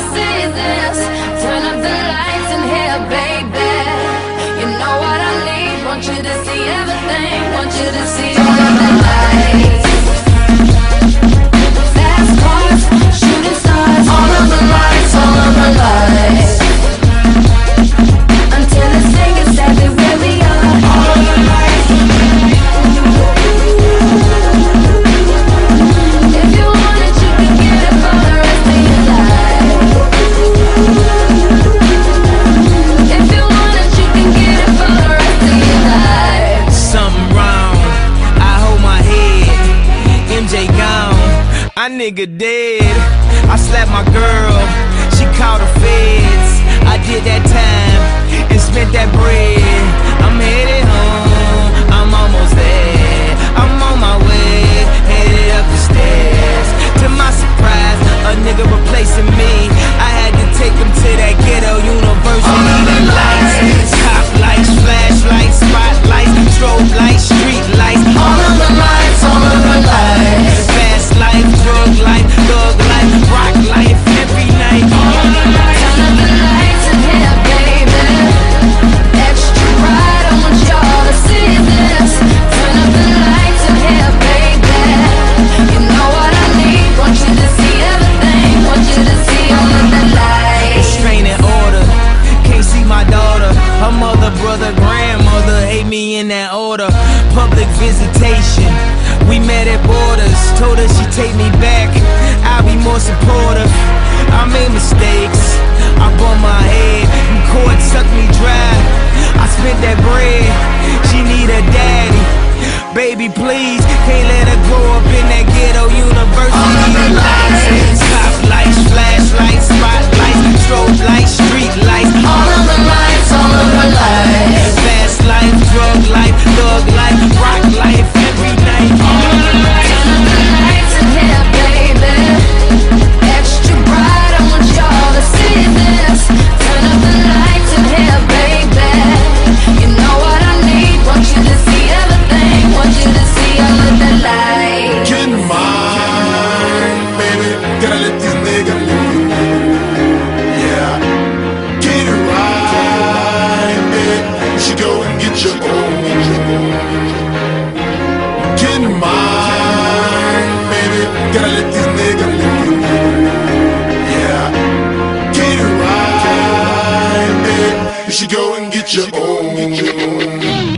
see nigga dead. I slapped my girl, she caught the feds. me in that order. Public visitation. We met at Borders. Told her she take me back. I'll be more supportive. I made mistakes. I bumped my head. And court sucked me dry. I spent that bread. She need a daddy. Baby, please. Can't let her grow up in that ghetto university. your own. Get your own.